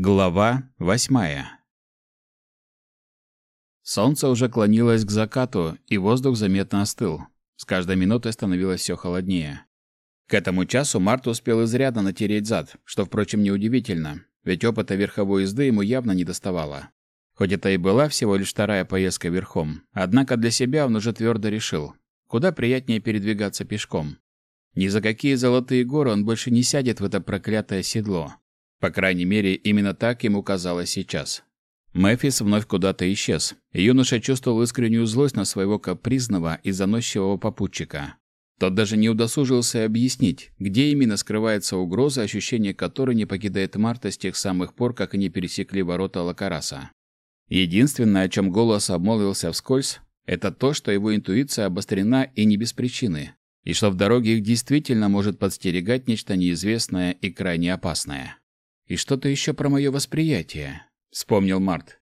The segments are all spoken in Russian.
Глава восьмая Солнце уже клонилось к закату, и воздух заметно остыл. С каждой минутой становилось все холоднее. К этому часу Март успел изрядно натереть зад, что, впрочем, неудивительно, ведь опыта верховой езды ему явно не доставало. Хоть это и была всего лишь вторая поездка верхом, однако для себя он уже твердо решил, куда приятнее передвигаться пешком. Ни за какие золотые горы он больше не сядет в это проклятое седло. По крайней мере, именно так ему казалось сейчас. Мэфис вновь куда-то исчез, юноша чувствовал искреннюю злость на своего капризного и заносчивого попутчика. Тот даже не удосужился объяснить, где именно скрывается угроза, ощущение которой не покидает Марта с тех самых пор, как они пересекли ворота Лакараса. Единственное, о чем голос обмолвился вскользь, это то, что его интуиция обострена и не без причины, и что в дороге их действительно может подстерегать нечто неизвестное и крайне опасное. И что-то еще про мое восприятие, вспомнил Март.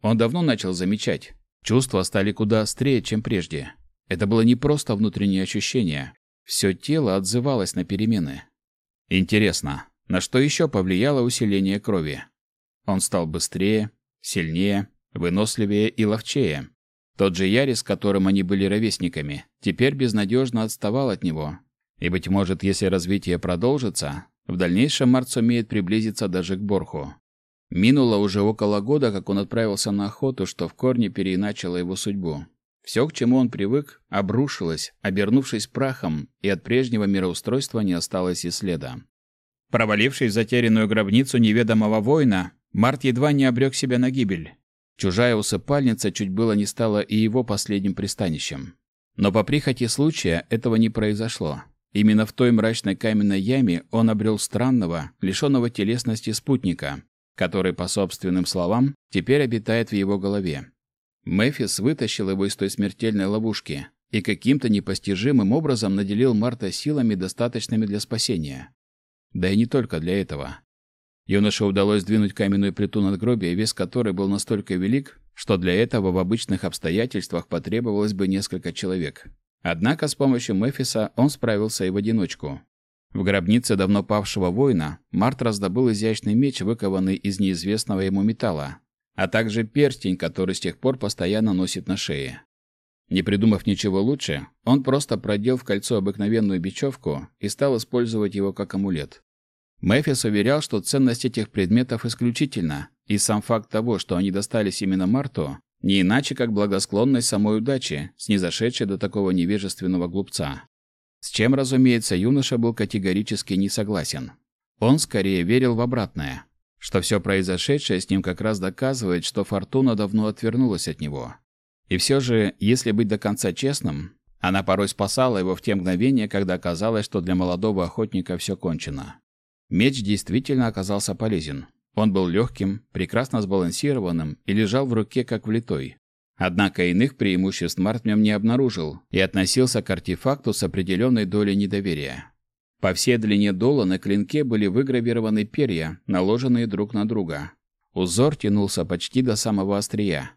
Он давно начал замечать. Чувства стали куда острее, чем прежде. Это было не просто внутреннее ощущение. Все тело отзывалось на перемены. Интересно, на что еще повлияло усиление крови? Он стал быстрее, сильнее, выносливее и ловчее. Тот же Ярис, которым они были ровесниками, теперь безнадежно отставал от него. И, быть может, если развитие продолжится, в дальнейшем Март сумеет приблизиться даже к Борху. Минуло уже около года, как он отправился на охоту, что в корне переиначило его судьбу. Все, к чему он привык, обрушилось, обернувшись прахом, и от прежнего мироустройства не осталось и следа. Провалившись в затерянную гробницу неведомого воина, Март едва не обрек себя на гибель. Чужая усыпальница чуть было не стала и его последним пристанищем. Но по прихоти случая этого не произошло. Именно в той мрачной каменной яме он обрел странного, лишенного телесности спутника, который, по собственным словам, теперь обитает в его голове. Мефис вытащил его из той смертельной ловушки и каким-то непостижимым образом наделил Марта силами, достаточными для спасения. Да и не только для этого. Юноше удалось сдвинуть каменную плиту надгробия, вес которой был настолько велик, что для этого в обычных обстоятельствах потребовалось бы несколько человек. Однако с помощью Мефиса он справился и в одиночку. В гробнице давно павшего воина Март раздобыл изящный меч, выкованный из неизвестного ему металла, а также перстень, который с тех пор постоянно носит на шее. Не придумав ничего лучше, он просто продел в кольцо обыкновенную бечевку и стал использовать его как амулет. Мефис уверял, что ценность этих предметов исключительна, и сам факт того, что они достались именно Марту, не иначе, как благосклонность самой удачи, снизошедшей до такого невежественного глупца. С чем, разумеется, юноша был категорически не согласен. Он скорее верил в обратное, что все произошедшее с ним как раз доказывает, что фортуна давно отвернулась от него. И все же, если быть до конца честным, она порой спасала его в те мгновения, когда казалось, что для молодого охотника все кончено. Меч действительно оказался полезен. Он был легким, прекрасно сбалансированным и лежал в руке как влитой. Однако иных преимуществ Март в нем не обнаружил и относился к артефакту с определенной долей недоверия. По всей длине дола на клинке были выгравированы перья, наложенные друг на друга. Узор тянулся почти до самого острия.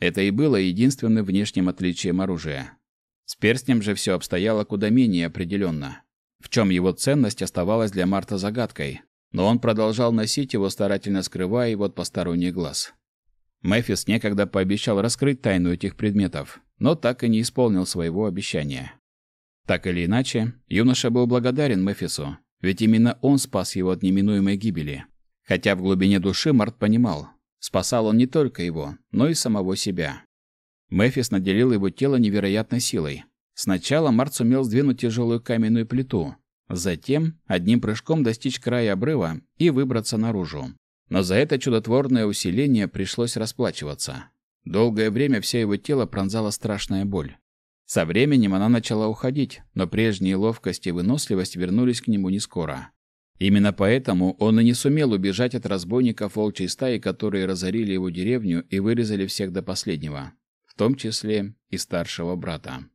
Это и было единственным внешним отличием оружия. С перстнем же все обстояло куда менее определенно. В чем его ценность оставалась для Марта загадкой, но он продолжал носить его, старательно скрывая его от посторонних глаз. Мэфис некогда пообещал раскрыть тайну этих предметов, но так и не исполнил своего обещания. Так или иначе, юноша был благодарен Мэфису, ведь именно он спас его от неминуемой гибели. Хотя в глубине души Март понимал, спасал он не только его, но и самого себя. Мэфис наделил его тело невероятной силой. Сначала Март сумел сдвинуть тяжелую каменную плиту, Затем одним прыжком достичь края обрыва и выбраться наружу. Но за это чудотворное усиление пришлось расплачиваться. Долгое время все его тело пронзала страшная боль. Со временем она начала уходить, но прежние ловкость и выносливость вернулись к нему не скоро. Именно поэтому он и не сумел убежать от разбойников волчьей стаи, которые разорили его деревню и вырезали всех до последнего, в том числе и старшего брата.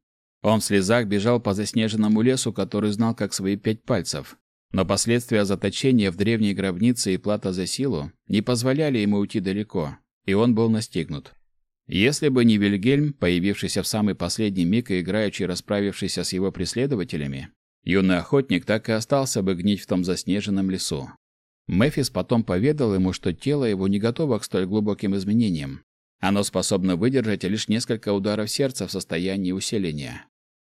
Он в слезах бежал по заснеженному лесу, который знал как свои пять пальцев. Но последствия заточения в древней гробнице и плата за силу не позволяли ему уйти далеко, и он был настигнут. Если бы не Вильгельм, появившийся в самый последний миг и играючи расправившийся с его преследователями, юный охотник так и остался бы гнить в том заснеженном лесу. Мефис потом поведал ему, что тело его не готово к столь глубоким изменениям. Оно способно выдержать лишь несколько ударов сердца в состоянии усиления.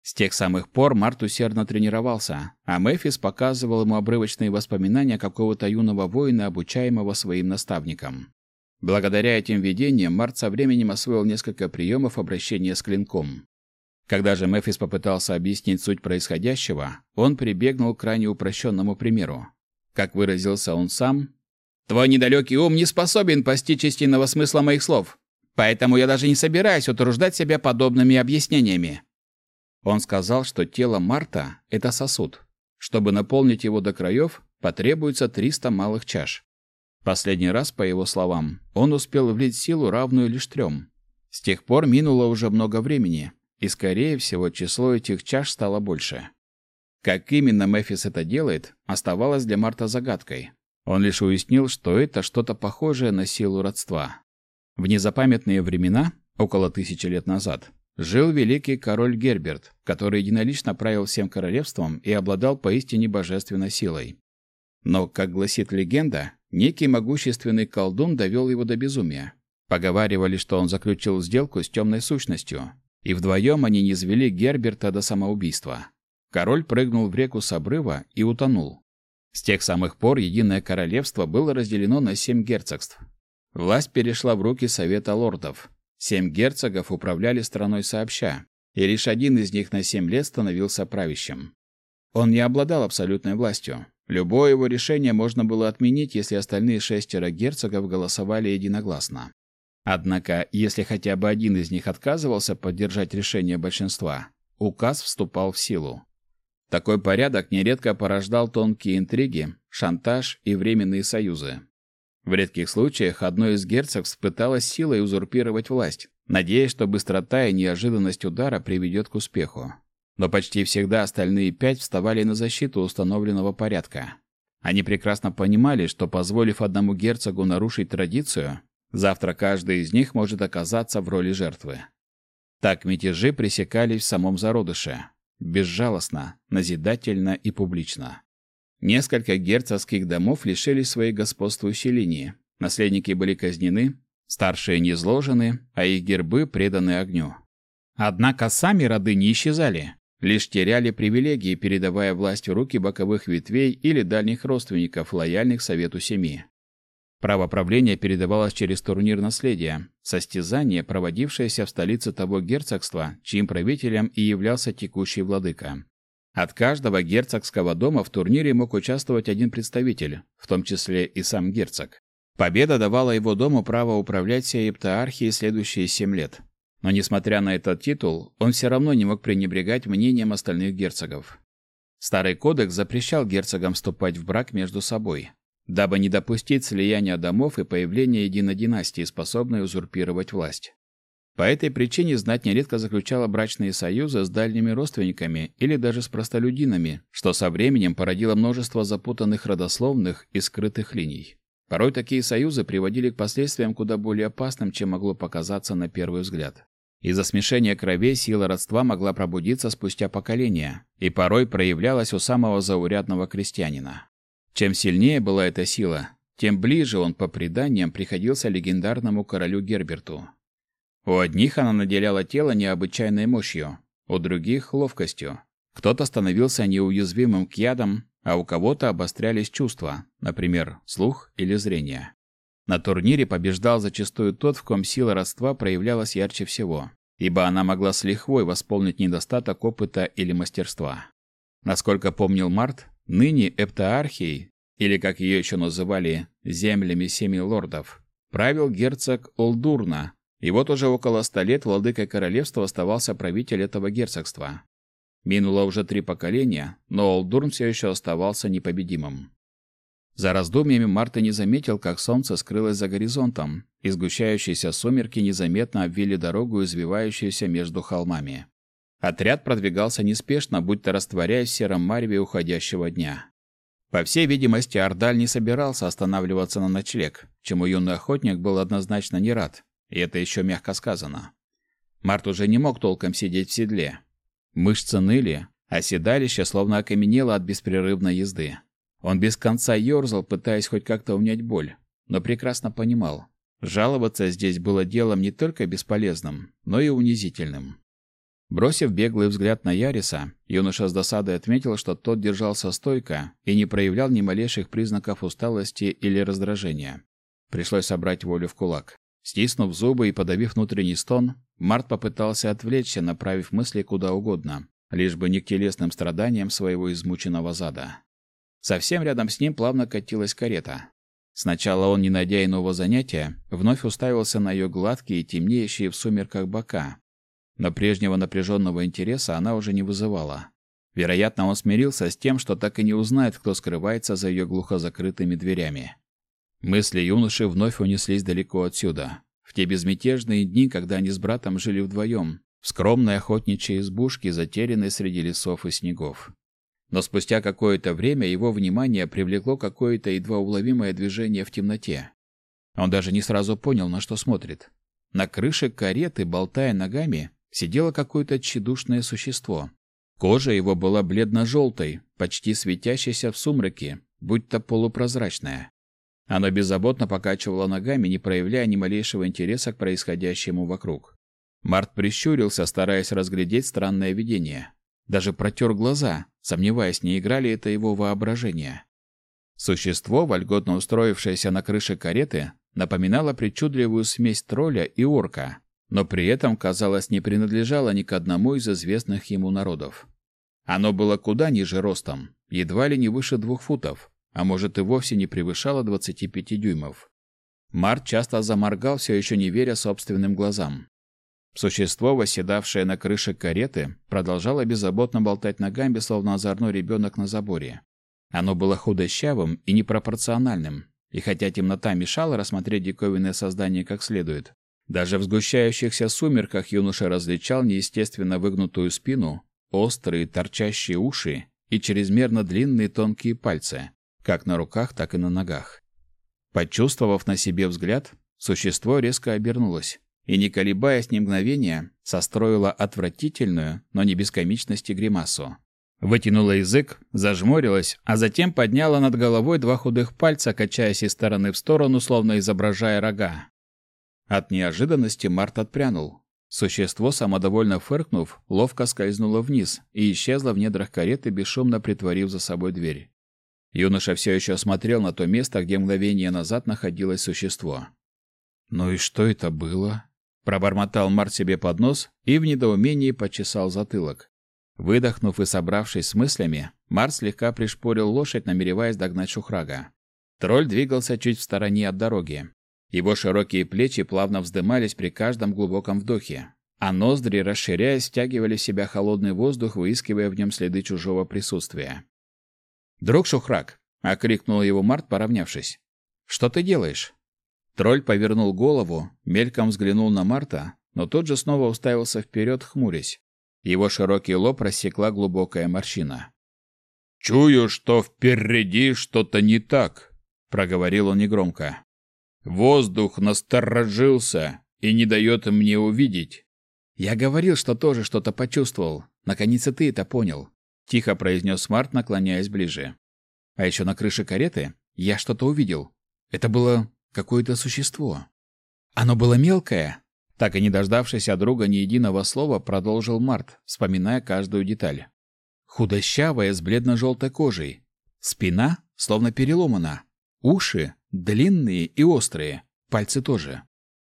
С тех самых пор Март усердно тренировался, а Мефис показывал ему обрывочные воспоминания какого-то юного воина, обучаемого своим наставником. Благодаря этим видениям Март со временем освоил несколько приемов обращения с клинком. Когда же Мефис попытался объяснить суть происходящего, он прибегнул к крайне упрощенному примеру. Как выразился он сам, «Твой недалекий ум не способен постичь истинного смысла моих слов, поэтому я даже не собираюсь утруждать себя подобными объяснениями. Он сказал, что тело Марта – это сосуд. Чтобы наполнить его до краев, потребуется 300 малых чаш. Последний раз, по его словам, он успел влить силу, равную лишь трем. С тех пор минуло уже много времени, и, скорее всего, число этих чаш стало больше. Как именно Мефис это делает, оставалось для Марта загадкой. Он лишь уяснил, что это что-то похожее на силу родства. В незапамятные времена, около тысячи лет назад, жил великий король Герберт, который единолично правил всем королевством и обладал поистине божественной силой. Но, как гласит легенда, некий могущественный колдун довел его до безумия. Поговаривали, что он заключил сделку с темной сущностью, и вдвоем они низвели Герберта до самоубийства. Король прыгнул в реку с обрыва и утонул. С тех самых пор Единое Королевство было разделено на семь герцогств. Власть перешла в руки Совета лордов, Семь герцогов управляли страной сообща, и лишь один из них на семь лет становился правящим. Он не обладал абсолютной властью. Любое его решение можно было отменить, если остальные шестеро герцогов голосовали единогласно. Однако, если хотя бы один из них отказывался поддержать решение большинства, указ вступал в силу. Такой порядок нередко порождал тонкие интриги, шантаж и временные союзы. В редких случаях одно из герцогств пыталось силой узурпировать власть, надеясь, что быстрота и неожиданность удара приведет к успеху. Но почти всегда остальные пять вставали на защиту установленного порядка. Они прекрасно понимали, что позволив одному герцогу нарушить традицию, завтра каждый из них может оказаться в роли жертвы. Так мятежи пресекались в самом зародыше, безжалостно, назидательно и публично. Несколько герцогских домов лишились своей господствующей линии. Наследники были казнены, старшие низложены, а их гербы преданы огню. Однако сами роды не исчезали, лишь теряли привилегии, передавая власть в руки боковых ветвей или дальних родственников, лояльных совету семьи. Право правления передавалось через турнир наследия, состязание, проводившееся в столице того герцогства, чьим правителем и являлся текущий владыка. От каждого герцогского дома в турнире мог участвовать один представитель, в том числе и сам герцог. Победа давала его дому право управлять всей Ептаархией следующие семь лет. Но несмотря на этот титул, он все равно не мог пренебрегать мнением остальных герцогов. Старый кодекс запрещал герцогам вступать в брак между собой, дабы не допустить слияния домов и появления единой династии, способной узурпировать власть. По этой причине знать нередко заключала брачные союзы с дальними родственниками или даже с простолюдинами, что со временем породило множество запутанных родословных и скрытых линий. Порой такие союзы приводили к последствиям куда более опасным, чем могло показаться на первый взгляд. Из-за смешения кровей сила родства могла пробудиться спустя поколения и порой проявлялась у самого заурядного крестьянина. Чем сильнее была эта сила, тем ближе он по преданиям приходился легендарному королю Герберту. У одних она наделяла тело необычайной мощью, у других — ловкостью. Кто-то становился неуязвимым к ядам, а у кого-то обострялись чувства, например, слух или зрение. На турнире побеждал зачастую тот, в ком сила родства проявлялась ярче всего, ибо она могла с лихвой восполнить недостаток опыта или мастерства. Насколько помнил Март, ныне Эптаархией, или как ее еще называли, землями семи лордов, правил герцог Олдурна, и вот уже около ста лет владыкой королевства оставался правитель этого герцогства. Минуло уже три поколения, но Олдурн все еще оставался непобедимым. За раздумьями Марта не заметил, как солнце скрылось за горизонтом, и сгущающиеся сумерки незаметно обвили дорогу, извивающуюся между холмами. Отряд продвигался неспешно, будто растворяясь в сером мареве уходящего дня. По всей видимости, Ардаль не собирался останавливаться на ночлег, чему юный охотник был однозначно не рад. И это еще мягко сказано. Март уже не мог толком сидеть в седле. Мышцы ныли, а седалище словно окаменело от беспрерывной езды. Он без конца ерзал, пытаясь хоть как-то унять боль, но прекрасно понимал, жаловаться здесь было делом не только бесполезным, но и унизительным. Бросив беглый взгляд на Яриса, юноша с досадой отметил, что тот держался стойко и не проявлял ни малейших признаков усталости или раздражения. Пришлось собрать волю в кулак. Стиснув зубы и подавив внутренний стон, Март попытался отвлечься, направив мысли куда угодно, лишь бы не к телесным страданиям своего измученного зада. Совсем рядом с ним плавно катилась карета. Сначала он, не найдя иного занятия, вновь уставился на ее гладкие и темнеющие в сумерках бока. Но прежнего напряженного интереса она уже не вызывала. Вероятно, он смирился с тем, что так и не узнает, кто скрывается за ее глухо закрытыми дверями. Мысли юноши вновь унеслись далеко отсюда, в те безмятежные дни, когда они с братом жили вдвоем, в скромной охотничьей избушке, затерянной среди лесов и снегов. Но спустя какое-то время его внимание привлекло какое-то едва уловимое движение в темноте. Он даже не сразу понял, на что смотрит. На крыше кареты, болтая ногами, сидело какое-то тщедушное существо. Кожа его была бледно-желтой, почти светящейся в сумраке, будто полупрозрачная. Оно беззаботно покачивало ногами, не проявляя ни малейшего интереса к происходящему вокруг. Март прищурился, стараясь разглядеть странное видение. Даже протер глаза, сомневаясь, не играли это его воображение. Существо, вольготно устроившееся на крыше кареты, напоминало причудливую смесь тролля и орка, но при этом, казалось, не принадлежало ни к одному из известных ему народов. Оно было куда ниже ростом, едва ли не выше двух футов, а может и вовсе не превышало 25 дюймов. Март часто заморгал, все еще не веря собственным глазам. Существо, восседавшее на крыше кареты, продолжало беззаботно болтать ногами, словно озорной ребенок на заборе. Оно было худощавым и непропорциональным, и хотя темнота мешала рассмотреть диковинное создание как следует, даже в сгущающихся сумерках юноша различал неестественно выгнутую спину, острые торчащие уши и чрезмерно длинные тонкие пальцы, как на руках, так и на ногах. Почувствовав на себе взгляд, существо резко обернулось и, не колебаясь ни мгновения, состроила отвратительную, но не без комичности гримасу. Вытянула язык, зажмурилась, а затем подняла над головой два худых пальца, качаясь из стороны в сторону, словно изображая рога. От неожиданности Март отпрянул. Существо, самодовольно фыркнув, ловко скользнуло вниз и исчезло в недрах кареты, бесшумно притворив за собой дверь. Юноша все еще смотрел на то место, где мгновение назад находилось существо. «Ну и что это было?» Пробормотал Март себе под нос и в недоумении почесал затылок. Выдохнув и собравшись с мыслями, Март слегка пришпорил лошадь, намереваясь догнать Шухрага. Тролль двигался чуть в стороне от дороги. Его широкие плечи плавно вздымались при каждом глубоком вдохе, а ноздри, расширяясь, стягивали в себя холодный воздух, выискивая в нем следы чужого присутствия. «Друг Шухраг!» — окрикнул его Март, поравнявшись. «Что ты делаешь?» Тролль повернул голову, мельком взглянул на Марта, но тот же снова уставился вперед, хмурясь. Его широкий лоб рассекла глубокая морщина. «Чую, что впереди что-то не так», — проговорил он негромко. «Воздух насторожился и не дает мне увидеть». «Я говорил, что тоже что-то почувствовал. Наконец и ты это понял», — тихо произнес Март, наклоняясь ближе. «А еще на крыше кареты я что-то увидел. Это было какое-то существо. Оно было мелкое. Так и не дождавшись от друга ни единого слова, продолжил Март, вспоминая каждую деталь. Худощавая, с бледно-желтой кожей. Спина словно переломана. Уши длинные и острые. Пальцы тоже.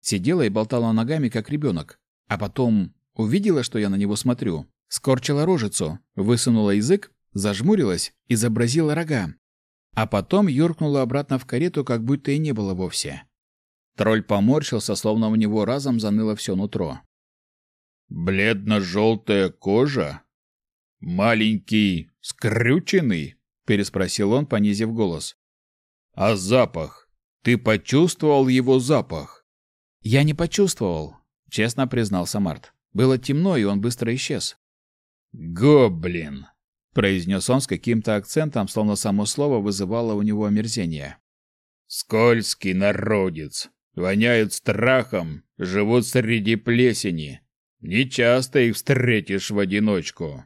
Сидела и болтала ногами, как ребенок. А потом увидела, что я на него смотрю. Скорчила рожицу, высунула язык, зажмурилась, изобразила рога а потом юркнула обратно в карету, как будто и не было вовсе. Тролль поморщился, словно у него разом заныло все нутро. «Бледно-желтая кожа? Маленький, скрюченный?» — переспросил он, понизив голос. «А запах? Ты почувствовал его запах?» «Я не почувствовал», — честно признался Март. «Было темно, и он быстро исчез». «Гоблин!» произнес он с каким-то акцентом, словно само слово вызывало у него омерзение. Скользкий народец, воняют страхом, живут среди плесени. Не часто их встретишь в одиночку.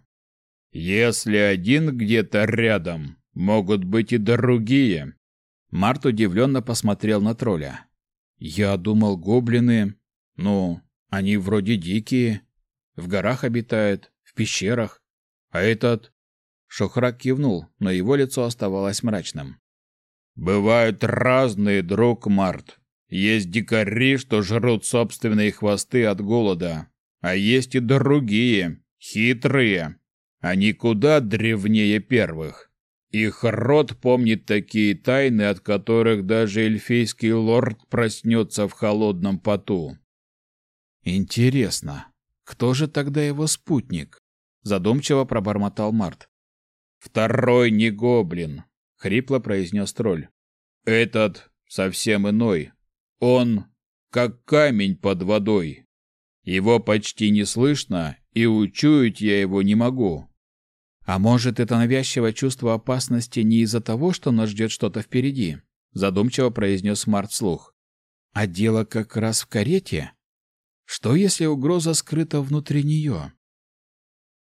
Если один где-то рядом, Могут быть и другие. Март удивленно посмотрел на тролля. Я думал, гоблины, ну, они вроде дикие, в горах обитают, пещерах. А этот Шохрак кивнул, но его лицо оставалось мрачным. Бывают разные, друг Март. Есть дикари, что жрут собственные хвосты от голода, а есть и другие, хитрые. Они куда древнее первых. Их род помнит такие тайны, от которых даже эльфийский лорд проснется в холодном поту. Интересно, кто же тогда его спутник? Задумчиво пробормотал Март. Второй не гоблин, хрипло произнес тролль. Этот совсем иной. Он как камень под водой. Его почти не слышно, и учуять я его не могу. А может, это навязчивое чувство опасности не из-за того, что нас ждет что-то впереди? Задумчиво произнес Март вслух. А дело как раз в карете? Что, если угроза скрыта внутри нее?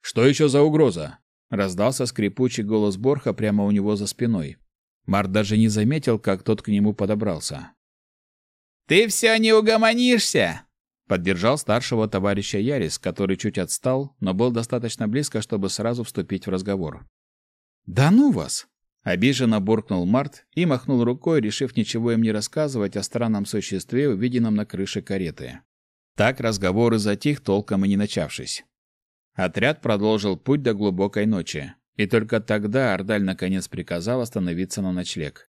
Что еще за угроза? Раздался скрипучий голос Борха прямо у него за спиной. Март даже не заметил, как тот к нему подобрался. «Ты все не угомонишься!» Поддержал старшего товарища Ярис, который чуть отстал, но был достаточно близко, чтобы сразу вступить в разговор. «Да ну вас!» Обиженно буркнул Март и махнул рукой, решив ничего им не рассказывать о странном существе, увиденном на крыше кареты. Так разговор и затих, толком и не начавшись. Отряд продолжил путь до глубокой ночи, и только тогда Ардаль наконец приказал остановиться на ночлег.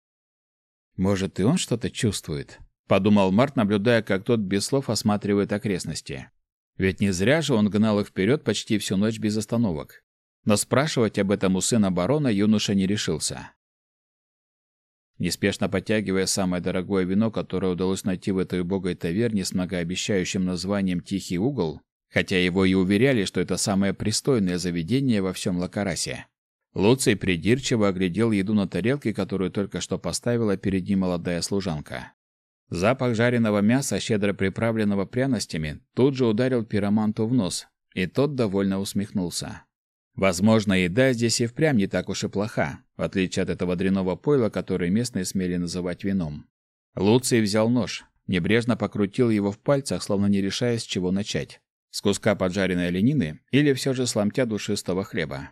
«Может, и он что-то чувствует?» — подумал Март, наблюдая, как тот без слов осматривает окрестности. Ведь не зря же он гнал их вперед почти всю ночь без остановок. Но спрашивать об этом у сына барона юноша не решился. Неспешно подтягивая самое дорогое вино, которое удалось найти в этой убогой таверне с многообещающим названием «Тихий угол», хотя его и уверяли, что это самое пристойное заведение во всем Лакарасе. Луций придирчиво оглядел еду на тарелке, которую только что поставила перед ним молодая служанка. Запах жареного мяса, щедро приправленного пряностями, тут же ударил пироманту в нос, и тот довольно усмехнулся. Возможно, еда здесь и впрямь не так уж и плоха, в отличие от этого дряного пойла, который местные смели называть вином. Луций взял нож, небрежно покрутил его в пальцах, словно не решая, с чего начать с куска поджаренной оленины или все же с ломтя душистого хлеба.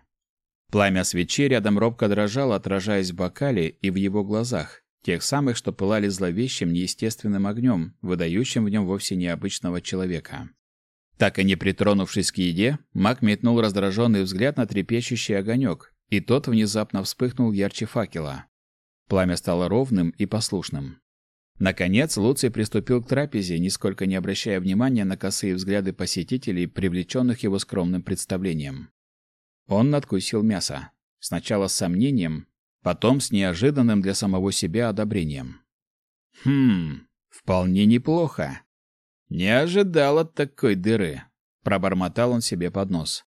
Пламя свечи рядом робко дрожало, отражаясь в бокале и в его глазах, тех самых, что пылали зловещим, неестественным огнем, выдающим в нем вовсе необычного человека. Так и не притронувшись к еде, маг метнул раздраженный взгляд на трепещущий огонек, и тот внезапно вспыхнул ярче факела. Пламя стало ровным и послушным. Наконец Луций приступил к трапезе, нисколько не обращая внимания на косые взгляды посетителей, привлеченных его скромным представлением. Он надкусил мясо. Сначала с сомнением, потом с неожиданным для самого себя одобрением. «Хм, вполне неплохо. Не ожидал от такой дыры», — пробормотал он себе под нос.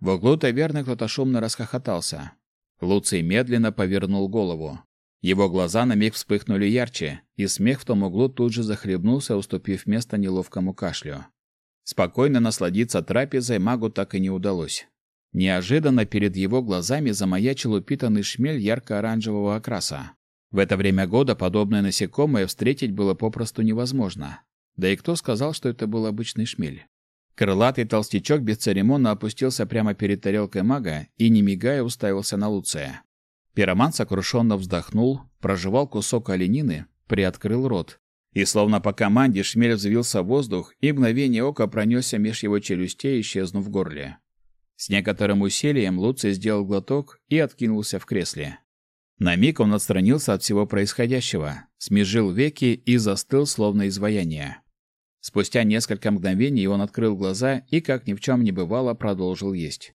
В углу таверны кто-то шумно расхохотался. Луций медленно повернул голову. Его глаза на миг вспыхнули ярче, и смех в том углу тут же захлебнулся, уступив место неловкому кашлю. Спокойно насладиться трапезой магу так и не удалось. Неожиданно перед его глазами замаячил упитанный шмель ярко-оранжевого окраса. В это время года подобное насекомое встретить было попросту невозможно. Да и кто сказал, что это был обычный шмель? Крылатый толстячок бесцеремонно опустился прямо перед тарелкой мага и, не мигая, уставился на Луция. Пироман сокрушенно вздохнул, прожевал кусок оленины, приоткрыл рот. И словно по команде шмель взвился в воздух и мгновение ока пронесся меж его челюстей, исчезнув в горле. С некоторым усилием Луций сделал глоток и откинулся в кресле. На миг он отстранился от всего происходящего, смежил веки и застыл, словно изваяние. Спустя несколько мгновений он открыл глаза и, как ни в чем не бывало, продолжил есть.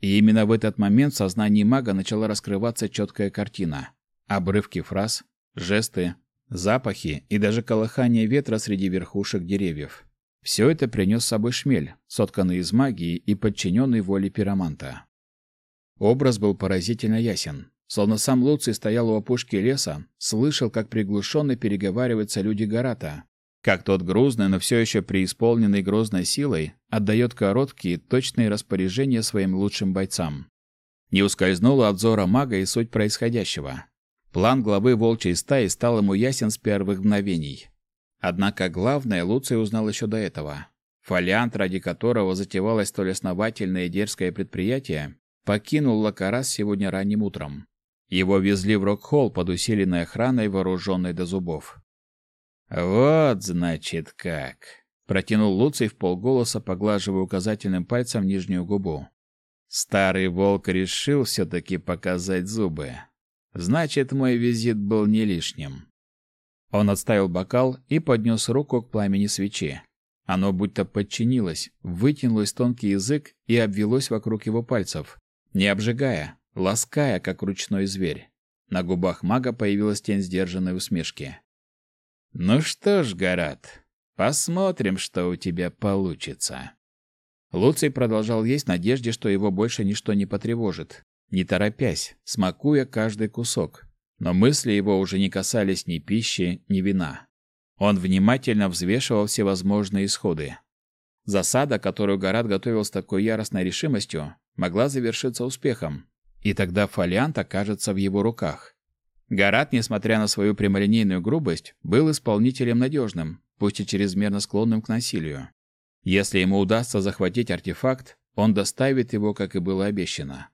И именно в этот момент в сознании мага начала раскрываться четкая картина. Обрывки фраз, жесты, запахи и даже колыхание ветра среди верхушек деревьев. Все это принес с собой шмель, сотканный из магии и подчиненный воле пироманта. Образ был поразительно ясен. Словно сам Луций стоял у опушки леса, слышал, как приглушенно переговариваются люди Гарата, как тот грузный, но все еще преисполненный грозной силой, отдает короткие, точные распоряжения своим лучшим бойцам. Не ускользнула от взора мага и суть происходящего. План главы волчьей стаи стал ему ясен с первых мгновений. Однако главное Луций узнал еще до этого. Фолиант, ради которого затевалось столь основательное и дерзкое предприятие, покинул Лакарас сегодня ранним утром. Его везли в Рок-Холл под усиленной охраной, вооруженной до зубов. «Вот, значит, как!» — протянул Луций в полголоса, поглаживая указательным пальцем нижнюю губу. Старый волк решил все-таки показать зубы. Значит, мой визит был не лишним. Он отставил бокал и поднес руку к пламени свечи. Оно будто подчинилось, вытянулось тонкий язык и обвелось вокруг его пальцев, не обжигая, лаская, как ручной зверь. На губах мага появилась тень сдержанной усмешки. «Ну что ж, Гарат, посмотрим, что у тебя получится». Луций продолжал есть в надежде, что его больше ничто не потревожит, не торопясь, смакуя каждый кусок. Но мысли его уже не касались ни пищи, ни вина. Он внимательно взвешивал всевозможные исходы. Засада, которую Гарат готовил с такой яростной решимостью, могла завершиться успехом, и тогда фолиант окажется в его руках. Гарат, несмотря на свою прямолинейную грубость, был исполнителем надежным, пусть и чрезмерно склонным к насилию. Если ему удастся захватить артефакт, он доставит его, как и было обещано.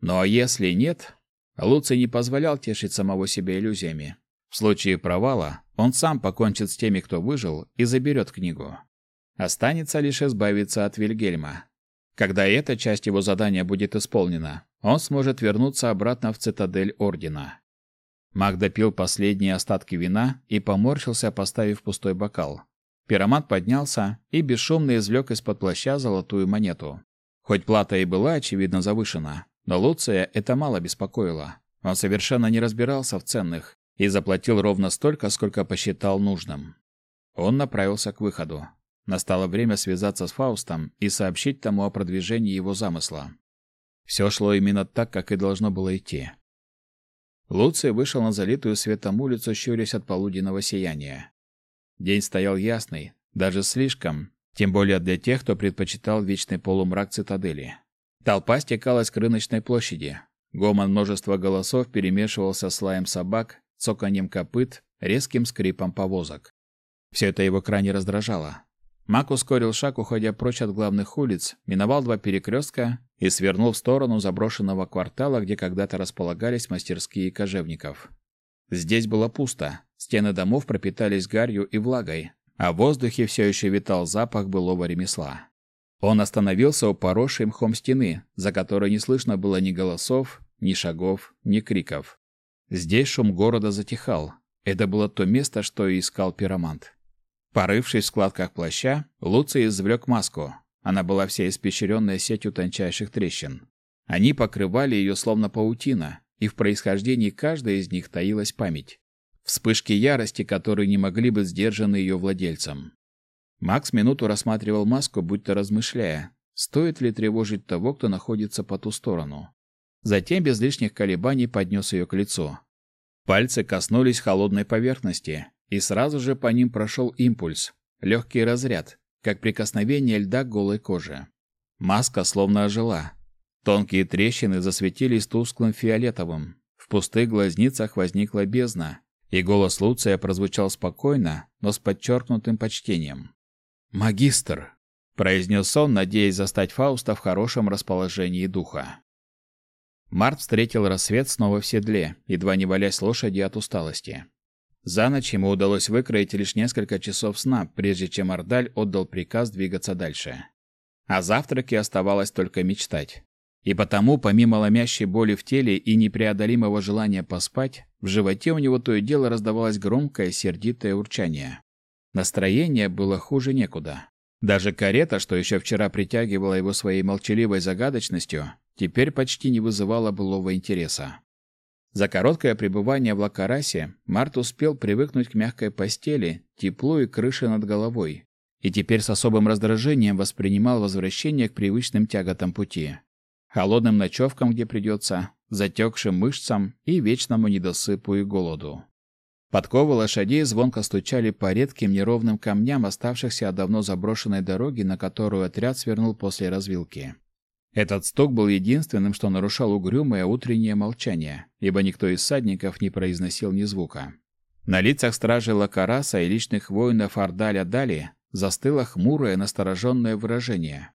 А если нет, Луций не позволял тешить самого себя иллюзиями. В случае провала он сам покончит с теми, кто выжил, и заберет книгу. Останется лишь избавиться от Вильгельма. Когда эта часть его задания будет исполнена, он сможет вернуться обратно в цитадель Ордена. Маг допил последние остатки вина и поморщился, поставив пустой бокал. Пиромат поднялся и бесшумно извлек из-под плаща золотую монету. Хоть плата и была очевидно завышена, но Луция это мало беспокоило. Он совершенно не разбирался в ценных и заплатил ровно столько, сколько посчитал нужным. Он направился к выходу. Настало время связаться с Фаустом и сообщить тому о продвижении его замысла. Все шло именно так, как и должно было идти. Луций вышел на залитую светом улицу, щурясь от полуденного сияния. День стоял ясный, даже слишком, тем более для тех, кто предпочитал вечный полумрак цитадели. Толпа стекалась к рыночной площади. Гомон множества голосов перемешивался с лаем собак, цоканьем копыт, резким скрипом повозок. Все это его крайне раздражало. Мак ускорил шаг, уходя прочь от главных улиц, миновал два перекрестка и свернул в сторону заброшенного квартала, где когда-то располагались мастерские кожевников. Здесь было пусто. Стены домов пропитались гарью и влагой, а в воздухе все еще витал запах былого ремесла. Он остановился у поросшей мхом стены, за которой не слышно было ни голосов, ни шагов, ни криков. Здесь шум города затихал. Это было то место, что и искал пиромант. Порывшись в складках плаща, Луций извлек маску. Она была вся испещренная сетью тончайших трещин. Они покрывали ее словно паутина, и в происхождении каждой из них таилась память. Вспышки ярости, которые не могли быть сдержаны ее владельцем. Макс минуту рассматривал маску, будто размышляя, стоит ли тревожить того, кто находится по ту сторону. Затем без лишних колебаний поднес ее к лицу. Пальцы коснулись холодной поверхности, и сразу же по ним прошел импульс, легкий разряд, как прикосновение льда к голой коже. Маска словно ожила, Тонкие трещины засветились тусклым фиолетовым. В пустых глазницах возникла бездна, и голос Луция прозвучал спокойно, но с подчеркнутым почтением. «Магистр!» — произнес он, надеясь застать Фауста в хорошем расположении духа. Март встретил рассвет снова в седле, едва не валясь лошади от усталости. За ночь ему удалось выкроить лишь несколько часов сна, прежде чем Ардаль отдал приказ двигаться дальше. О завтраке оставалось только мечтать. И потому, помимо ломящей боли в теле и непреодолимого желания поспать, в животе у него то и дело раздавалось громкое сердитое урчание. Настроение было хуже некуда. Даже карета, что еще вчера притягивала его своей молчаливой загадочностью, теперь почти не вызывала былого интереса. За короткое пребывание в Лакарасе Март успел привыкнуть к мягкой постели, теплу и крыше над головой, и теперь с особым раздражением воспринимал возвращение к привычным тяготам пути холодным ночевкам, где придется, затекшим мышцам и вечному недосыпу и голоду. Подковы лошадей звонко стучали по редким неровным камням, оставшихся от давно заброшенной дороги, на которую отряд свернул после развилки. Этот стук был единственным, что нарушал угрюмое утреннее молчание, ибо никто из садников не произносил ни звука. На лицах стражей Лакараса и личных воинов Ардаля Дали застыло хмурое, настороженное выражение.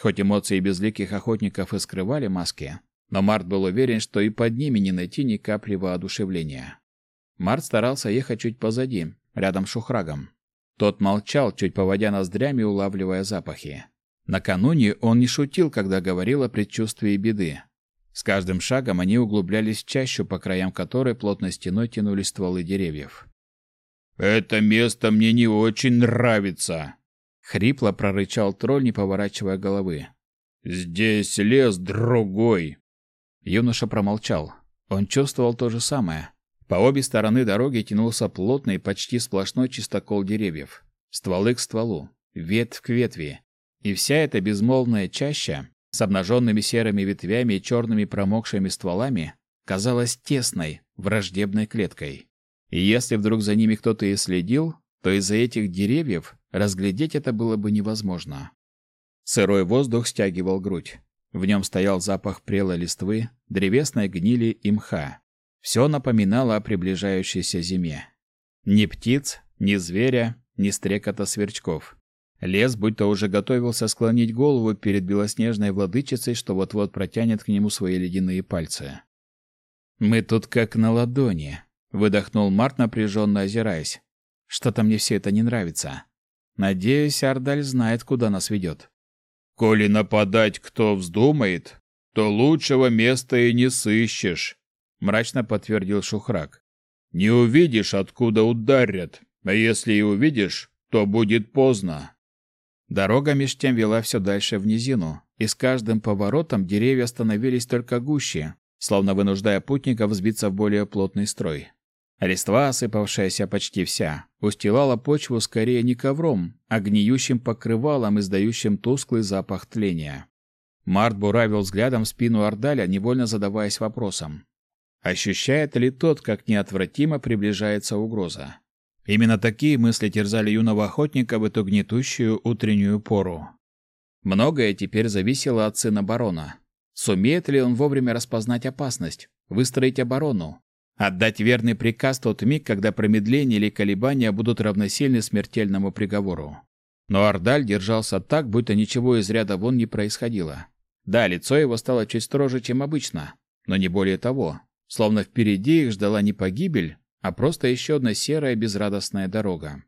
Хоть эмоции безликих охотников и скрывали маски, но Март был уверен, что и под ними не найти ни капли воодушевления. Март старался ехать чуть позади, рядом с Шухрагом. Тот молчал, чуть поводя ноздрями, улавливая запахи. Накануне он не шутил, когда говорил о предчувствии беды. С каждым шагом они углублялись в чащу, по краям которой плотной стеной тянулись стволы деревьев. «Это место мне не очень нравится», — хрипло прорычал тролль, не поворачивая головы. «Здесь лес другой». Юноша промолчал. Он чувствовал то же самое. По обе стороны дороги тянулся плотный, почти сплошной чистокол деревьев. Стволы к стволу, ветвь к ветви. И вся эта безмолвная чаща с обнаженными серыми ветвями и черными промокшими стволами казалась тесной, враждебной клеткой. И если вдруг за ними кто-то и следил, то из-за этих деревьев разглядеть это было бы невозможно. Сырой воздух стягивал грудь. В нем стоял запах прелой листвы, древесной гнили и мха. Все напоминало о приближающейся зиме. Ни птиц, ни зверя, ни стрекота сверчков. Лес будто уже готовился склонить голову перед белоснежной владычицей, что вот-вот протянет к нему свои ледяные пальцы. «Мы тут как на ладони», — выдохнул Март, напряженно озираясь. «Что-то мне все это не нравится. Надеюсь, Ардаль знает, куда нас ведет». «Коли нападать кто вздумает, то лучшего места и не сыщешь», мрачно подтвердил Шухрак. Не увидишь, откуда ударят, а если и увидишь, то будет поздно. Дорога меж тем вела все дальше в низину, и с каждым поворотом деревья становились только гуще, словно вынуждая путников сбиться в более плотный строй. Листва, осыпавшаяся почти вся, устилала почву скорее не ковром, а гниющим покрывалом, издающим тусклый запах тления. Март буравил взглядом спину Ордаля, невольно задаваясь вопросом. Ощущает ли тот, как неотвратимо приближается угроза? Именно такие мысли терзали юного охотника в эту гнетущую утреннюю пору. Многое теперь зависело от сына барона. Сумеет ли он вовремя распознать опасность, выстроить оборону, отдать верный приказ тот миг, когда промедление или колебания будут равносильны смертельному приговору? Но Ардаль держался так, будто ничего из ряда вон не происходило. Да, лицо его стало чуть строже, чем обычно, но не более того словно впереди их ждала не погибель, а просто еще одна серая безрадостная дорога.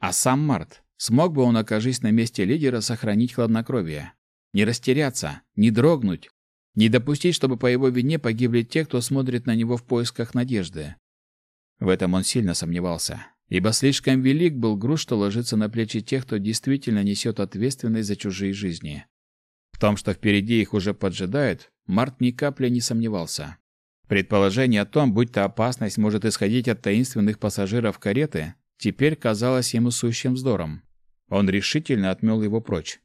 А сам Март, смог бы он, окажись на месте лидера, сохранить хладнокровие? Не растеряться, не дрогнуть, не допустить, чтобы по его вине погибли те, кто смотрит на него в поисках надежды. В этом он сильно сомневался, ибо слишком велик был груз, что ложится на плечи тех, кто действительно несет ответственность за чужие жизни. В том, что впереди их уже поджидают, Март ни капли не сомневался. Предположение о том, будто опасность может исходить от таинственных пассажиров кареты, теперь казалось ему сущим вздором. Он решительно отмел его прочь.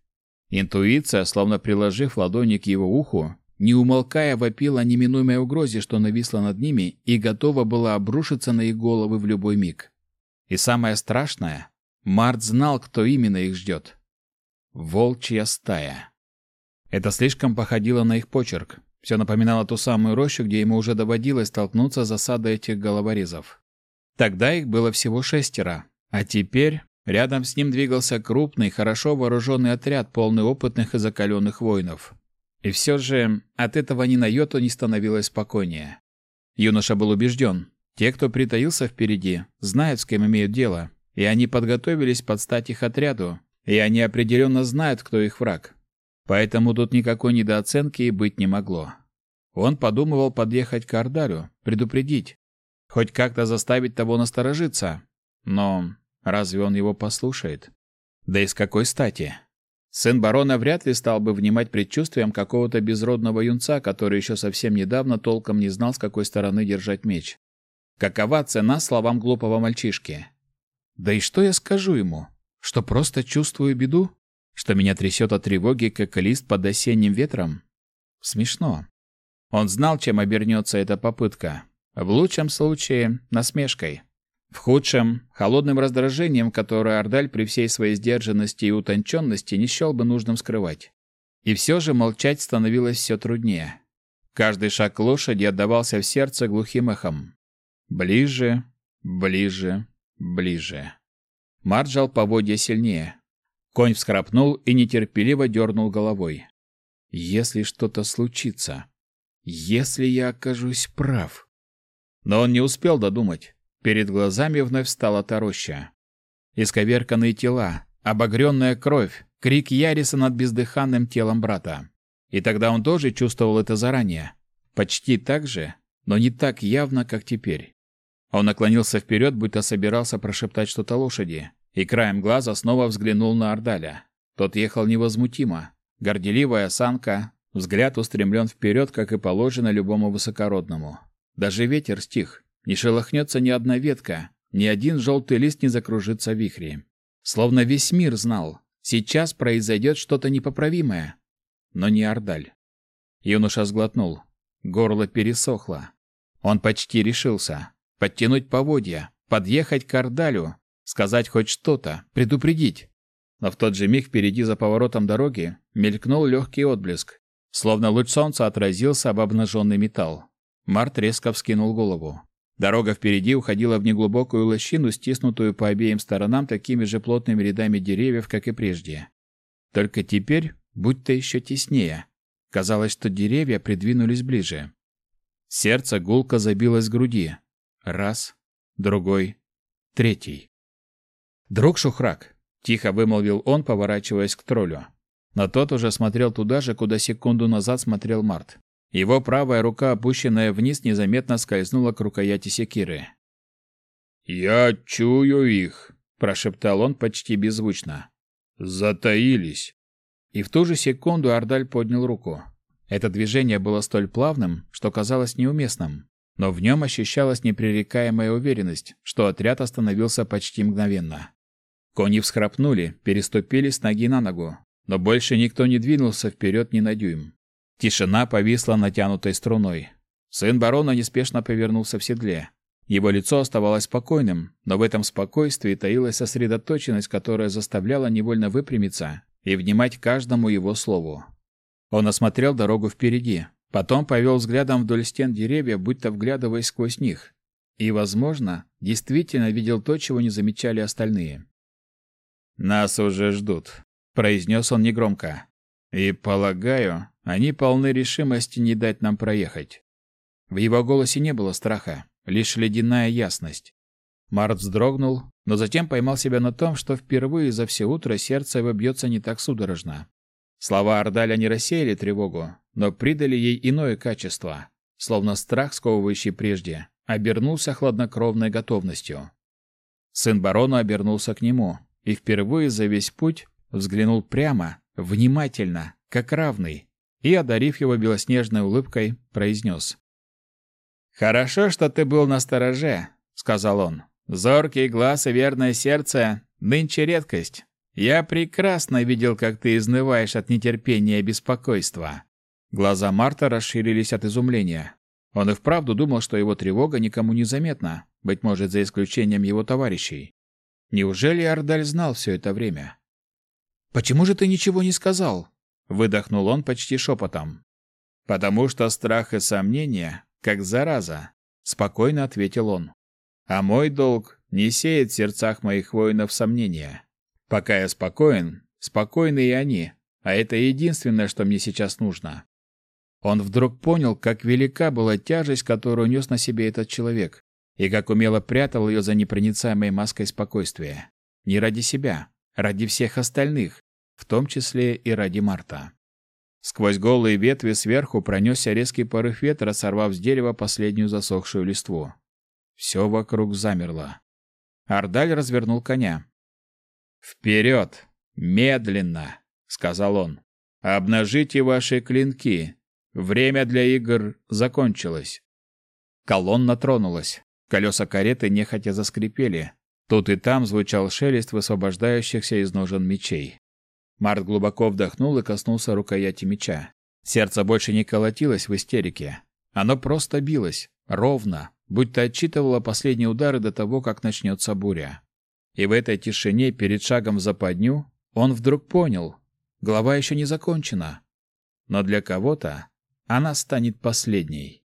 Интуиция, словно приложив ладони к его уху, не умолкая вопила о неминуемой угрозе, что нависла над ними и готова была обрушиться на их головы в любой миг. И самое страшное, Март знал, кто именно их ждет. Волчья стая. Это слишком походило на их почерк, все напоминало ту самую рощу, где ему уже доводилось столкнуться с засадой этих головорезов. Тогда их было всего шестеро, а теперь рядом с ним двигался крупный, хорошо вооруженный отряд, полный опытных и закаленных воинов. И все же от этого ни на йоту не становилось спокойнее. Юноша был убежден, те, кто притаился впереди, знают, с кем имеют дело, и они подготовились подстать их отряду, и они определенно знают, кто их враг. Поэтому тут никакой недооценки и быть не могло. Он подумывал подъехать к Ардарю, предупредить, хоть как-то заставить того насторожиться. Но разве он его послушает? Да и с какой стати? Сын барона вряд ли стал бы внимать предчувствиям какого-то безродного юнца, который еще совсем недавно толком не знал, с какой стороны держать меч. Какова цена словам глупого мальчишки? Да и что я скажу ему? Что просто чувствую беду? Что меня трясет от тревоги, как лист под осенним ветром? Смешно. Он знал, чем обернется эта попытка. В лучшем случае — насмешкой. В худшем — холодным раздражением, которое Ардаль при всей своей сдержанности и утонченности не счел бы нужным скрывать. И все же молчать становилось все труднее. Каждый шаг лошади отдавался в сердце глухим эхом. Ближе, ближе, ближе. Март жал поводья сильнее. Конь всхрапнул и нетерпеливо дернул головой. «Если что-то случится, если я окажусь прав...» Но он не успел додумать. Перед глазами вновь встала та роща. Исковерканные тела, обогренная кровь, крик Яриса над бездыханным телом брата. И тогда он тоже чувствовал это заранее. Почти так же, но не так явно, как теперь. Он наклонился вперед, будто собирался прошептать что-то лошади, и краем глаза снова взглянул на Ордаля. Тот ехал невозмутимо. Горделивая осанка, взгляд устремлен вперед, как и положено любому высокородному. Даже ветер стих, не шелохнется ни одна ветка, ни один желтый лист не закружится в вихре. Словно весь мир знал, сейчас произойдет что-то непоправимое. Но не Ордаль. Юноша сглотнул. Горло пересохло. Он почти решился. Подтянуть поводья, подъехать к Ордалю, сказать хоть что-то, предупредить. Но в тот же миг впереди за поворотом дороги мелькнул легкий отблеск, словно луч солнца отразился об обнаженный металл. Март резко вскинул голову. Дорога впереди уходила в неглубокую лощину, стиснутую по обеим сторонам такими же плотными рядами деревьев, как и прежде. Только теперь будто еще теснее. Казалось, что деревья придвинулись ближе. Сердце гулко забилось в груди, Раз, другой, третий. «Друг Шухрак!» — тихо вымолвил он, поворачиваясь к троллю. Но тот уже смотрел туда же, куда секунду назад смотрел Март. Его правая рука, опущенная вниз, незаметно скользнула к рукояти секиры. «Я чую их», — прошептал он почти беззвучно. «Затаились». И в ту же секунду Ардаль поднял руку. Это движение было столь плавным, что казалось неуместным но в нем ощущалась непререкаемая уверенность, что отряд остановился почти мгновенно. Кони всхрапнули, переступили с ноги на ногу, но больше никто не двинулся вперед ни на дюйм. Тишина повисла натянутой струной. Сын барона неспешно повернулся в седле. Его лицо оставалось спокойным, но в этом спокойствии таилась сосредоточенность, которая заставляла невольно выпрямиться и внимать каждому его слову. Он осмотрел дорогу впереди, Потом повел взглядом вдоль стен деревьев, будто вглядываясь сквозь них. И, возможно, действительно видел то, чего не замечали остальные. «Нас уже ждут», — произнес он негромко. «И, полагаю, они полны решимости не дать нам проехать». В его голосе не было страха, лишь ледяная ясность. Март вздрогнул, но затем поймал себя на том, что впервые за все утро сердце его бьется не так судорожно. Слова Ордаля не рассеяли тревогу, но придали ей иное качество, словно страх, сковывающий прежде, обернулся хладнокровной готовностью. Сын барона обернулся к нему и впервые за весь путь взглянул прямо, внимательно, как равный, и, одарив его белоснежной улыбкой, произнес. «Хорошо, что ты был на стороже», — сказал он. «Зоркий глаз и верное сердце — нынче редкость. Я прекрасно видел, как ты изнываешь от нетерпения и беспокойства. Глаза Марта расширились от изумления. Он и вправду думал, что его тревога никому не заметна, быть может, за исключением его товарищей. Неужели Ардаль знал все это время? «Почему же ты ничего не сказал?» — выдохнул он почти шепотом. «Потому что страх и сомнения, как зараза», — спокойно ответил он. «А мой долг не сеет в сердцах моих воинов сомнения. Пока я спокоен, спокойны и они, а это единственное, что мне сейчас нужно. Он вдруг понял, как велика была тяжесть, которую нес на себе этот человек, и как умело прятал ее за непроницаемой маской спокойствия. Не ради себя, ради всех остальных, в том числе и ради Марта. Сквозь голые ветви сверху пронесся резкий порыв ветра, сорвав с дерева последнюю засохшую листву. Все вокруг замерло. Ардаль развернул коня. «Вперед! Медленно!» — сказал он. «Обнажите ваши клинки, Время для игр закончилось. Колонна тронулась. Колеса кареты нехотя заскрипели. Тут и там звучал шелест высвобождающихся из ножен мечей. Март глубоко вдохнул и коснулся рукояти меча. Сердце больше не колотилось в истерике. Оно просто билось, ровно, будто отчитывало последние удары до того, как начнется буря. И в этой тишине перед шагом в западню он вдруг понял, глава еще не закончена. но для кого-то она станет последней.